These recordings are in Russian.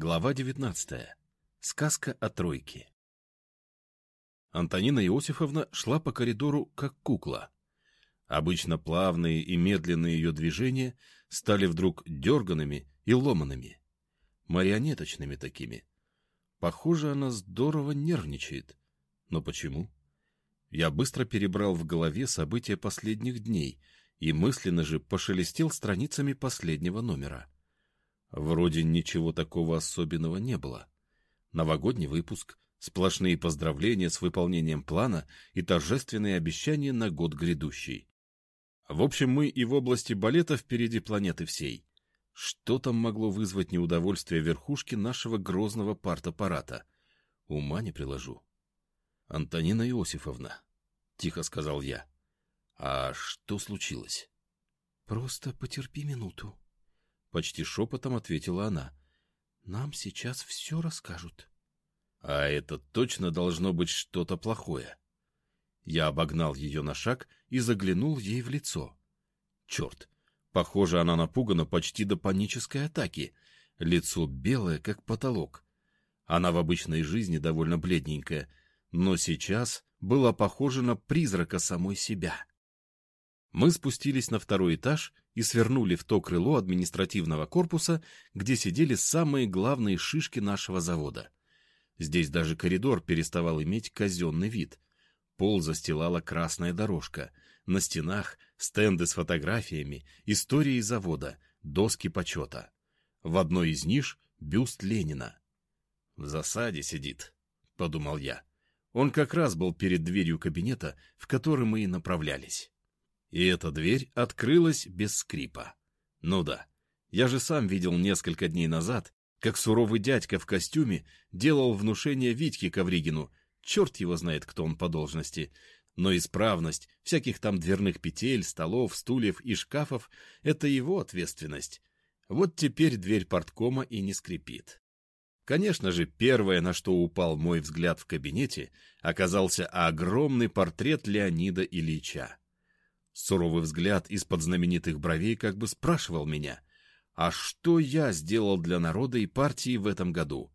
Глава 19. Сказка о тройке. Антонина Иосифовна шла по коридору, как кукла. Обычно плавные и медленные ее движения стали вдруг дерганными и ломанными, марионеточными такими. Похоже, она здорово нервничает. Но почему? Я быстро перебрал в голове события последних дней и мысленно же пошелестел страницами последнего номера. Вроде ничего такого особенного не было. Новогодний выпуск, сплошные поздравления с выполнением плана и торжественные обещания на год грядущий. В общем, мы и в области балета впереди планеты всей. Что там могло вызвать неудовольствие верхушки нашего грозного партаппарата? Ума не приложу. — Антонина Иосифовна, — тихо сказал я, — а что случилось? — Просто потерпи минуту, — почти шепотом ответила она. — Нам сейчас все расскажут. — А это точно должно быть что-то плохое. Я обогнал ее на шаг и заглянул ей в лицо. Черт, похоже, она напугана почти до панической атаки. Лицо белое, как потолок. Она в обычной жизни довольно бледненькая, но сейчас была похожа на призрака самой себя. Мы спустились на второй этаж и свернули в то крыло административного корпуса, где сидели самые главные шишки нашего завода. Здесь даже коридор переставал иметь казенный вид. Пол застилала красная дорожка. На стенах стенды с фотографиями, историей завода, доски почета. В одной из ниш бюст Ленина. «В засаде сидит», — подумал я. Он как раз был перед дверью кабинета, в который мы и направлялись. И эта дверь открылась без скрипа. Ну да, я же сам видел несколько дней назад, как суровый дядька в костюме делал внушение Витьке Ковригину, черт его знает, кто он по должности, но исправность всяких там дверных петель, столов, стульев и шкафов — это его ответственность. Вот теперь дверь порткома и не скрипит. Конечно же, первое, на что упал мой взгляд в кабинете, оказался огромный портрет Леонида Ильича. Суровый взгляд из-под знаменитых бровей как бы спрашивал меня, а что я сделал для народа и партии в этом году?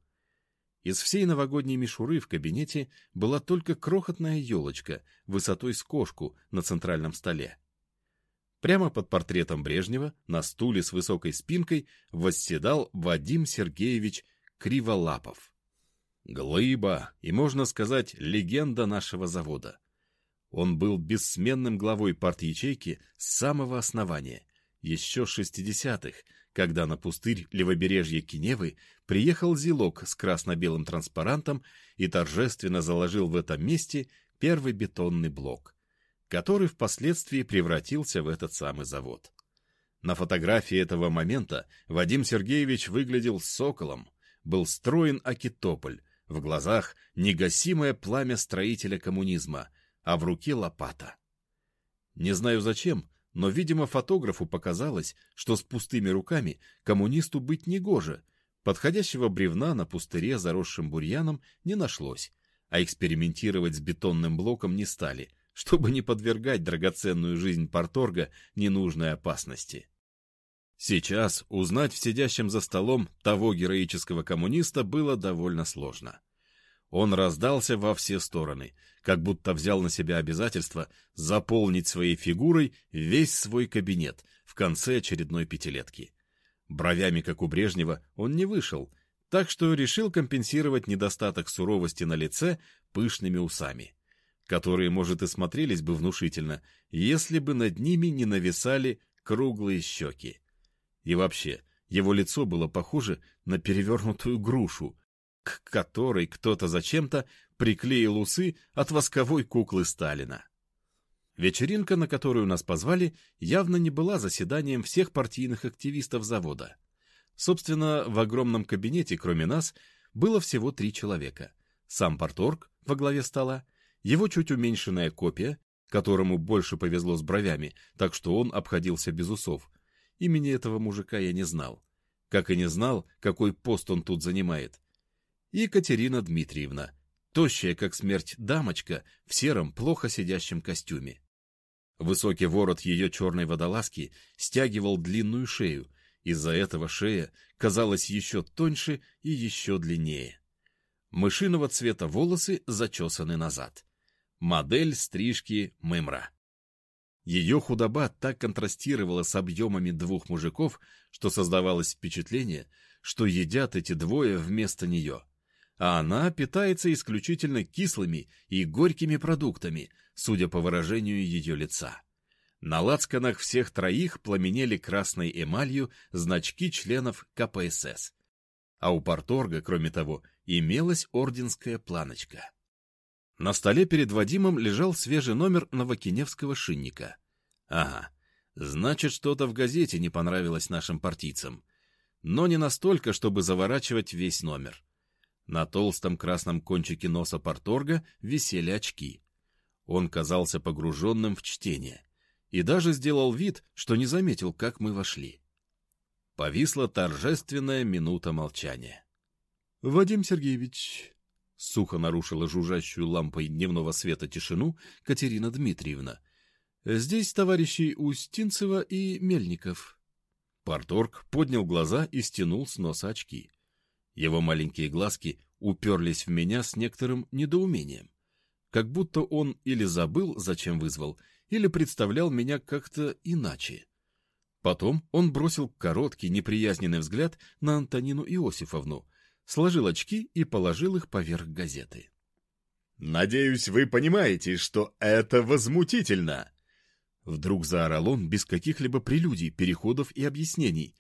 Из всей новогодней мишуры в кабинете была только крохотная елочка высотой с кошку на центральном столе. Прямо под портретом Брежнева на стуле с высокой спинкой восседал Вадим Сергеевич Криволапов. Глыба и, можно сказать, легенда нашего завода. Он был бессменным главой парт-ячейки с самого основания, еще 60-х, когда на пустырь левобережья Киневы приехал Зилок с красно-белым транспарантом и торжественно заложил в этом месте первый бетонный блок, который впоследствии превратился в этот самый завод. На фотографии этого момента Вадим Сергеевич выглядел соколом, был строен Акитополь, в глазах негасимое пламя строителя коммунизма — а в руке лопата. Не знаю зачем, но, видимо, фотографу показалось, что с пустыми руками коммунисту быть негоже. Подходящего бревна на пустыре, заросшим бурьяном, не нашлось, а экспериментировать с бетонным блоком не стали, чтобы не подвергать драгоценную жизнь порторга ненужной опасности. Сейчас узнать в сидящем за столом того героического коммуниста было довольно сложно. Он раздался во все стороны, как будто взял на себя обязательство заполнить своей фигурой весь свой кабинет в конце очередной пятилетки. Бровями, как у Брежнева, он не вышел, так что решил компенсировать недостаток суровости на лице пышными усами, которые, может, и смотрелись бы внушительно, если бы над ними не нависали круглые щеки. И вообще, его лицо было похоже на перевернутую грушу, к которой кто-то зачем-то приклеил усы от восковой куклы Сталина. Вечеринка, на которую нас позвали, явно не была заседанием всех партийных активистов завода. Собственно, в огромном кабинете, кроме нас, было всего три человека. Сам порторг во главе стола, его чуть уменьшенная копия, которому больше повезло с бровями, так что он обходился без усов. Имени этого мужика я не знал. Как и не знал, какой пост он тут занимает и Екатерина Дмитриевна, тощая как смерть дамочка в сером, плохо сидящем костюме. Высокий ворот ее черной водолазки стягивал длинную шею, Из-за этого шея казалась еще тоньше и еще длиннее. Мышиного цвета волосы зачесаны назад. Модель стрижки Мымра. Ее худоба так контрастировала с объемами двух мужиков, что создавалось впечатление, что едят эти двое вместо нее. А она питается исключительно кислыми и горькими продуктами, судя по выражению ее лица. На лацканах всех троих пламенели красной эмалью значки членов КПСС. А у Порторга, кроме того, имелась орденская планочка. На столе перед Вадимом лежал свежий номер новокиневского шинника. Ага, значит, что-то в газете не понравилось нашим партийцам. Но не настолько, чтобы заворачивать весь номер. На толстом красном кончике носа Порторга висели очки. Он казался погруженным в чтение и даже сделал вид, что не заметил, как мы вошли. Повисла торжественная минута молчания. — Вадим Сергеевич, — сухо нарушила жужжащую лампой дневного света тишину Катерина Дмитриевна, — здесь товарищи Устинцева и Мельников. Парторг поднял глаза и стянул с носа очки. Его маленькие глазки уперлись в меня с некоторым недоумением, как будто он или забыл, зачем вызвал, или представлял меня как-то иначе. Потом он бросил короткий неприязненный взгляд на Антонину Иосифовну, сложил очки и положил их поверх газеты. «Надеюсь, вы понимаете, что это возмутительно!» Вдруг заорал он без каких-либо прелюдий, переходов и объяснений,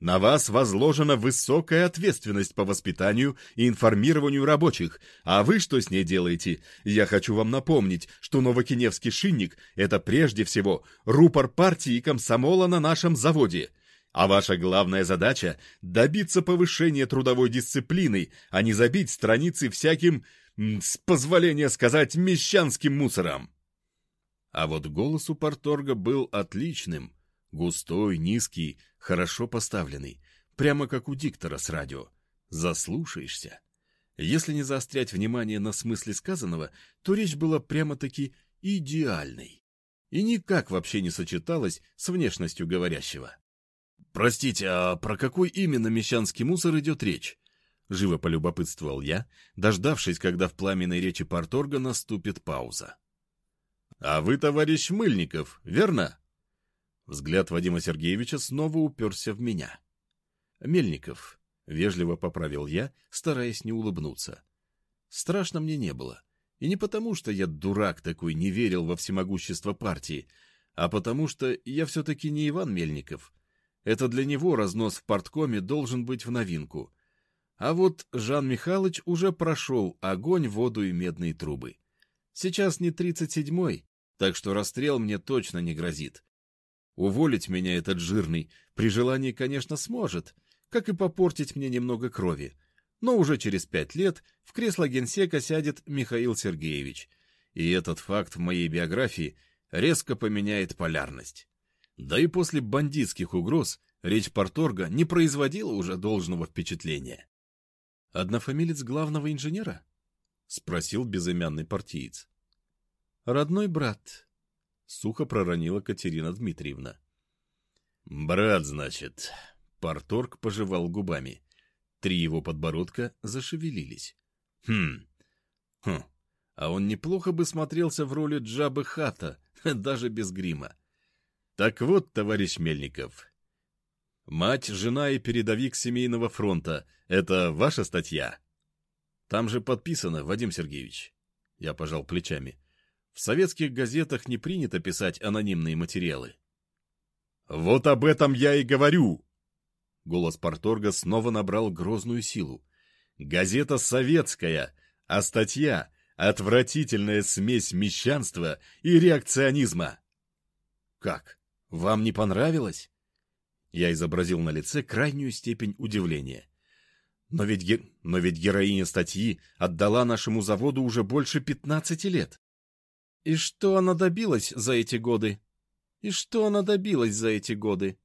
на вас возложена высокая ответственность по воспитанию и информированию рабочих. А вы что с ней делаете? Я хочу вам напомнить, что Новокиневский шинник – это прежде всего рупор партии и комсомола на нашем заводе. А ваша главная задача – добиться повышения трудовой дисциплины, а не забить страницы всяким, с позволения сказать, мещанским мусором. А вот голос у Порторга был отличным – Густой, низкий, хорошо поставленный, прямо как у диктора с радио. Заслушаешься. Если не заострять внимание на смысле сказанного, то речь была прямо-таки идеальной. И никак вообще не сочеталась с внешностью говорящего. «Простите, а про какой именно мещанский мусор идет речь?» Живо полюбопытствовал я, дождавшись, когда в пламенной речи Порторга наступит пауза. «А вы, товарищ Мыльников, верно?» Взгляд Вадима Сергеевича снова уперся в меня. «Мельников», — вежливо поправил я, стараясь не улыбнуться. Страшно мне не было. И не потому, что я дурак такой не верил во всемогущество партии, а потому что я все-таки не Иван Мельников. Это для него разнос в порткоме должен быть в новинку. А вот Жан Михайлович уже прошел огонь, воду и медные трубы. Сейчас не тридцать седьмой, так что расстрел мне точно не грозит. Уволить меня этот жирный при желании, конечно, сможет, как и попортить мне немного крови. Но уже через пять лет в кресло генсека сядет Михаил Сергеевич, и этот факт в моей биографии резко поменяет полярность. Да и после бандитских угроз речь Порторга не производила уже должного впечатления. «Однофамилец главного инженера?» — спросил безымянный партиец. «Родной брат», сухо проронила Катерина Дмитриевна. «Брат, значит...» Парторг пожевал губами. Три его подбородка зашевелились. «Хм... Хм... А он неплохо бы смотрелся в роли Джабы Хата, даже без грима. Так вот, товарищ Мельников, мать, жена и передовик семейного фронта — это ваша статья? Там же подписано, Вадим Сергеевич. Я пожал плечами. В советских газетах не принято писать анонимные материалы. «Вот об этом я и говорю!» Голос Порторга снова набрал грозную силу. «Газета советская, а статья — отвратительная смесь мещанства и реакционизма!» «Как? Вам не понравилось?» Я изобразил на лице крайнюю степень удивления. Но ведь, ге... Но ведь героиня статьи отдала нашему заводу уже больше пятнадцати лет. И что она добилась за эти годы? И что она добилась за эти годы?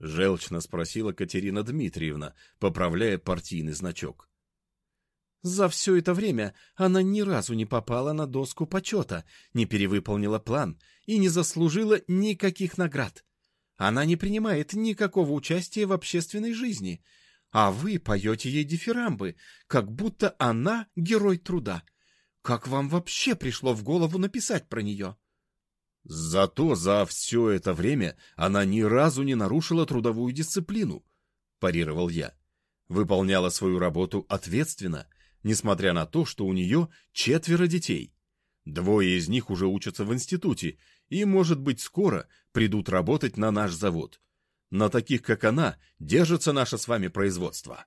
Желчно спросила Катерина Дмитриевна, поправляя партийный значок. За все это время она ни разу не попала на доску почета, не перевыполнила план и не заслужила никаких наград. Она не принимает никакого участия в общественной жизни. А вы поете ей дифирамбы, как будто она герой труда. Как вам вообще пришло в голову написать про нее? Зато за все это время она ни разу не нарушила трудовую дисциплину, парировал я. Выполняла свою работу ответственно, несмотря на то, что у нее четверо детей. Двое из них уже учатся в институте и, может быть, скоро придут работать на наш завод. На таких, как она, держится наше с вами производство.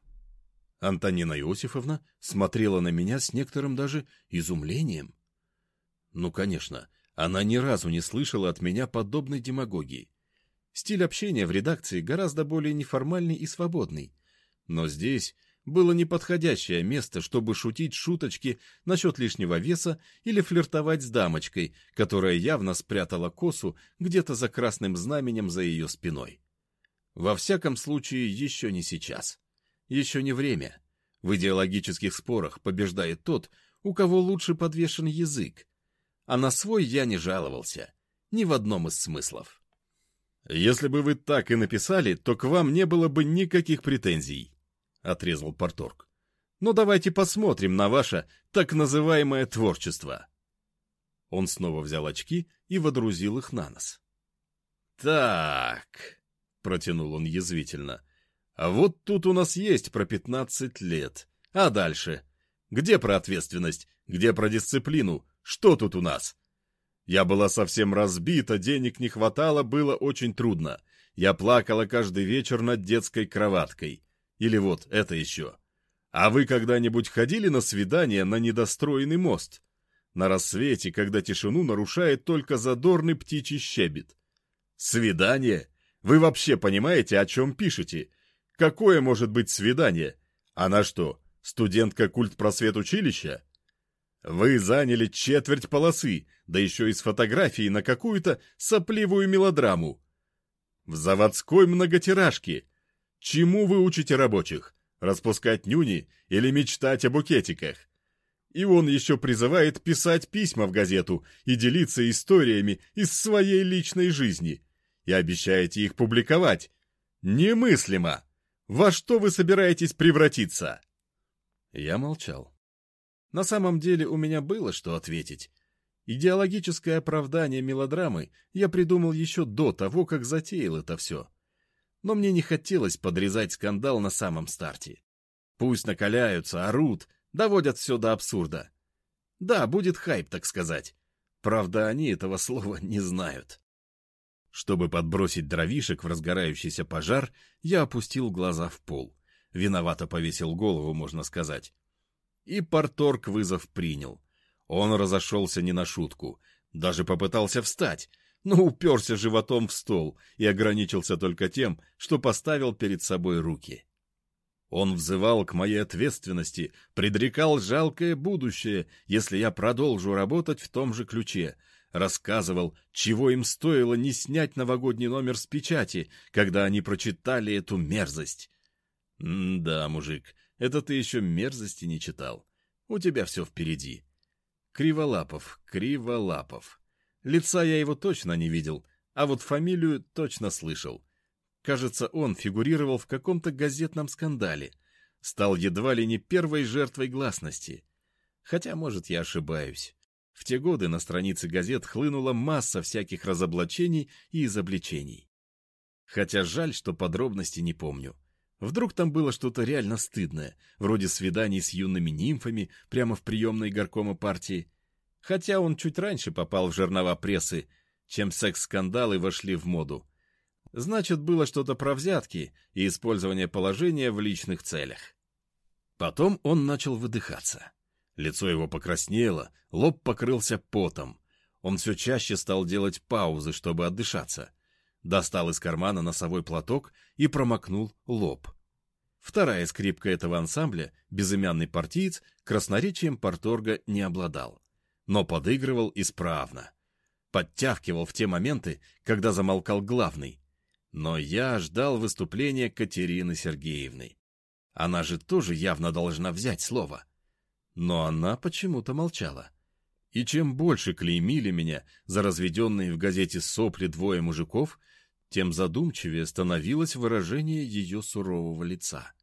Антонина Иосифовна смотрела на меня с некоторым даже изумлением. Ну, конечно, она ни разу не слышала от меня подобной демагогии. Стиль общения в редакции гораздо более неформальный и свободный. Но здесь было неподходящее место, чтобы шутить шуточки насчет лишнего веса или флиртовать с дамочкой, которая явно спрятала косу где-то за красным знаменем за ее спиной. Во всяком случае, еще не сейчас. Еще не время. В идеологических спорах побеждает тот, у кого лучше подвешен язык, а на свой я не жаловался. Ни в одном из смыслов. «Если бы вы так и написали, то к вам не было бы никаких претензий», — отрезал Порторг. «Но давайте посмотрим на ваше так называемое творчество». Он снова взял очки и водрузил их на нос. «Так», — протянул он язвительно, — «а вот тут у нас есть про пятнадцать лет. А дальше? Где про ответственность? Где про дисциплину? Что тут у нас? Я была совсем разбита, денег не хватало, было очень трудно. Я плакала каждый вечер над детской кроваткой. Или вот это еще. А вы когда-нибудь ходили на свидание на недостроенный мост? На рассвете, когда тишину нарушает только задорный птичий щебет. Свидание? Вы вообще понимаете, о чем пишете? Какое может быть свидание? Она что, студентка культпросвет училища? Вы заняли четверть полосы, да еще и с фотографией на какую-то сопливую мелодраму. В заводской многотиражке. Чему вы учите рабочих? Распускать нюни или мечтать о букетиках? И он еще призывает писать письма в газету и делиться историями из своей личной жизни. И обещаете их публиковать. Немыслимо! Во что вы собираетесь превратиться? Я молчал. На самом деле у меня было что ответить. Идеологическое оправдание мелодрамы я придумал еще до того, как затеял это все. Но мне не хотелось подрезать скандал на самом старте. Пусть накаляются, орут, доводят все до абсурда. Да, будет хайп, так сказать. Правда, они этого слова не знают. Чтобы подбросить дровишек в разгорающийся пожар, я опустил глаза в пол. Виновато повесил голову, можно сказать. И Порторг вызов принял. Он разошелся не на шутку, даже попытался встать, но уперся животом в стол и ограничился только тем, что поставил перед собой руки. Он взывал к моей ответственности, предрекал жалкое будущее, если я продолжу работать в том же ключе, рассказывал, чего им стоило не снять новогодний номер с печати, когда они прочитали эту мерзость. Да, мужик, это ты еще мерзости не читал. У тебя все впереди. Криволапов, Криволапов. Лица я его точно не видел, а вот фамилию точно слышал. Кажется, он фигурировал в каком-то газетном скандале. Стал едва ли не первой жертвой гласности. Хотя, может, я ошибаюсь. В те годы на страницы газет хлынула масса всяких разоблачений и изобличений. Хотя жаль, что подробности не помню. Вдруг там было что-то реально стыдное, вроде свиданий с юными нимфами прямо в приемной горкома партии. Хотя он чуть раньше попал в жернова прессы, чем секс-скандалы вошли в моду. Значит, было что-то про взятки и использование положения в личных целях. Потом он начал выдыхаться. Лицо его покраснело, лоб покрылся потом. Он все чаще стал делать паузы, чтобы отдышаться достал из кармана носовой платок и промокнул лоб. Вторая скрипка этого ансамбля, безымянный партиец, красноречием порторга не обладал, но подыгрывал исправно. Подтягивал в те моменты, когда замолкал главный. Но я ждал выступления Катерины Сергеевны. Она же тоже явно должна взять слово. Но она почему-то молчала. И чем больше клеймили меня за разведенные в газете сопли двое мужиков, тем задумчивее становилось выражение ее сурового лица.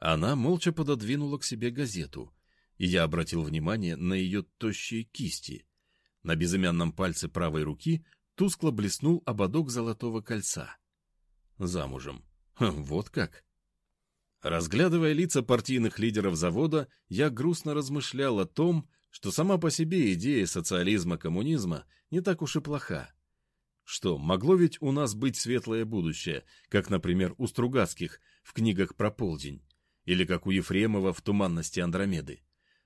Она молча пододвинула к себе газету, и я обратил внимание на ее тощие кисти. На безымянном пальце правой руки тускло блеснул ободок золотого кольца. Замужем. Хм, вот как. Разглядывая лица партийных лидеров завода, я грустно размышлял о том, что сама по себе идея социализма-коммунизма не так уж и плоха. Что, могло ведь у нас быть светлое будущее, как, например, у Стругацких в книгах про полдень, или как у Ефремова в «Туманности Андромеды»,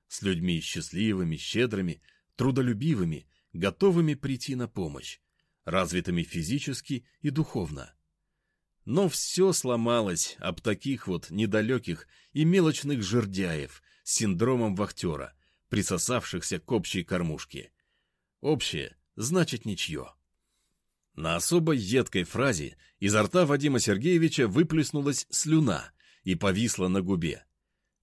с людьми счастливыми, щедрыми, трудолюбивыми, готовыми прийти на помощь, развитыми физически и духовно. Но все сломалось об таких вот недалеких и мелочных жердяев с синдромом вахтера, присосавшихся к общей кормушке. Общее значит ничье. На особо едкой фразе изо рта Вадима Сергеевича выплеснулась слюна и повисла на губе.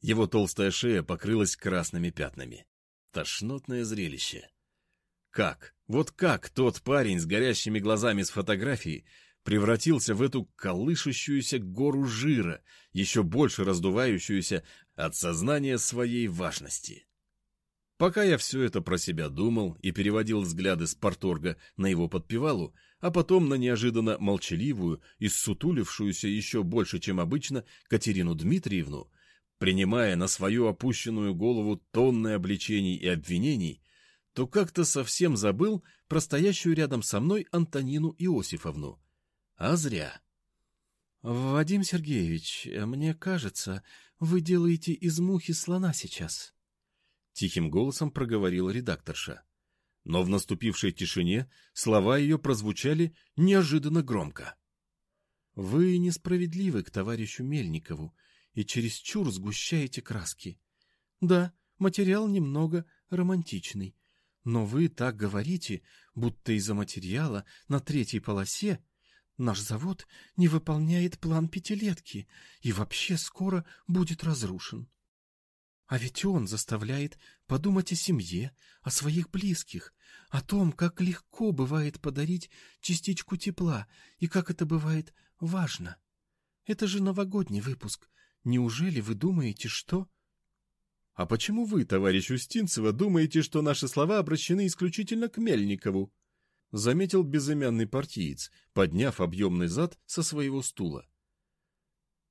Его толстая шея покрылась красными пятнами. Тошнотное зрелище. Как, вот как тот парень с горящими глазами с фотографией превратился в эту колышущуюся гору жира, еще больше раздувающуюся от сознания своей важности. Пока я все это про себя думал и переводил взгляды с порторга на его подпевалу, а потом на неожиданно молчаливую и ссутулившуюся еще больше, чем обычно, Катерину Дмитриевну, принимая на свою опущенную голову тонны обличений и обвинений, то как-то совсем забыл про стоящую рядом со мной Антонину Иосифовну. А зря. — Вадим Сергеевич, мне кажется, вы делаете из мухи слона сейчас. Тихим голосом проговорила редакторша. Но в наступившей тишине слова ее прозвучали неожиданно громко. «Вы несправедливы к товарищу Мельникову и чересчур сгущаете краски. Да, материал немного романтичный, но вы так говорите, будто из-за материала на третьей полосе наш завод не выполняет план пятилетки и вообще скоро будет разрушен. А ведь он заставляет подумать о семье, о своих близких, о том, как легко бывает подарить частичку тепла и как это бывает важно. Это же новогодний выпуск. Неужели вы думаете, что... — А почему вы, товарищ Устинцева, думаете, что наши слова обращены исключительно к Мельникову? — заметил безымянный партиец, подняв объемный зад со своего стула.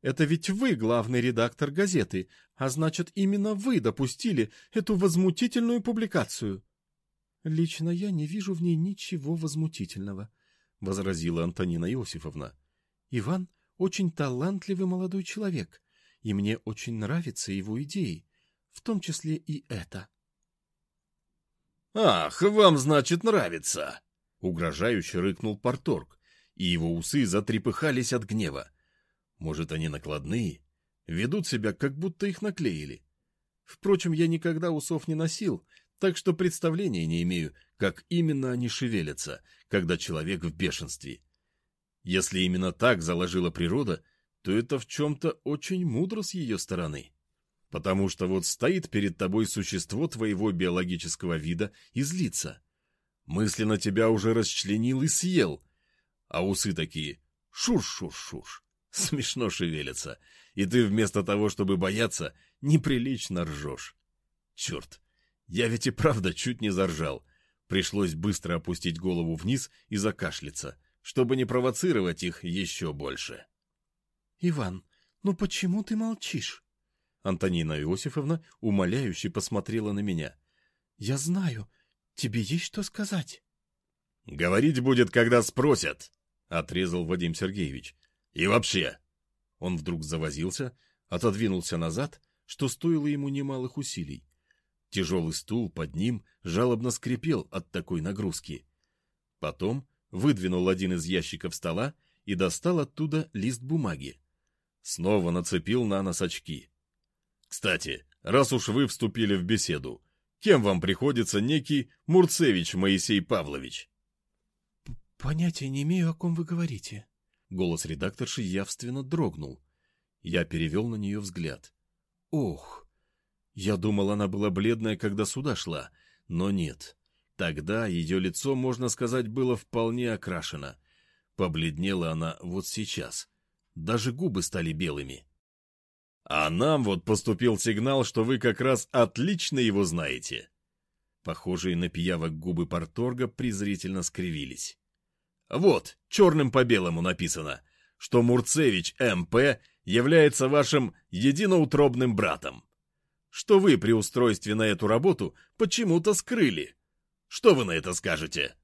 Это ведь вы главный редактор газеты, а значит, именно вы допустили эту возмутительную публикацию. Лично я не вижу в ней ничего возмутительного, возразила Антонина Иосифовна. Иван очень талантливый молодой человек, и мне очень нравятся его идеи, в том числе и это. Ах, вам, значит, нравится, угрожающе рыкнул Порторг, и его усы затрепыхались от гнева. Может, они накладные? Ведут себя, как будто их наклеили. Впрочем, я никогда усов не носил, так что представления не имею, как именно они шевелятся, когда человек в бешенстве. Если именно так заложила природа, то это в чем-то очень мудро с ее стороны. Потому что вот стоит перед тобой существо твоего биологического вида и злится. Мысленно тебя уже расчленил и съел, а усы такие шуш-шуш-шуш смешно шевелится, и ты вместо того, чтобы бояться, неприлично ржешь. Черт, я ведь и правда чуть не заржал. Пришлось быстро опустить голову вниз и закашляться, чтобы не провоцировать их еще больше. — Иван, ну почему ты молчишь? Антонина Иосифовна умоляюще посмотрела на меня. — Я знаю, тебе есть что сказать. — Говорить будет, когда спросят, — отрезал Вадим Сергеевич. И вообще...» Он вдруг завозился, отодвинулся назад, что стоило ему немалых усилий. Тяжелый стул под ним жалобно скрипел от такой нагрузки. Потом выдвинул один из ящиков стола и достал оттуда лист бумаги. Снова нацепил на нос очки. «Кстати, раз уж вы вступили в беседу, кем вам приходится некий Мурцевич Моисей Павлович?» «Понятия не имею, о ком вы говорите», Голос редакторши явственно дрогнул. Я перевел на нее взгляд. Ох! Я думал, она была бледная, когда сюда шла, но нет. Тогда ее лицо, можно сказать, было вполне окрашено. Побледнела она вот сейчас. Даже губы стали белыми. А нам вот поступил сигнал, что вы как раз отлично его знаете. Похожие на пиявок губы парторга презрительно скривились. Вот, черным по белому написано, что Мурцевич М.П. является вашим единоутробным братом. Что вы при устройстве на эту работу почему-то скрыли. Что вы на это скажете?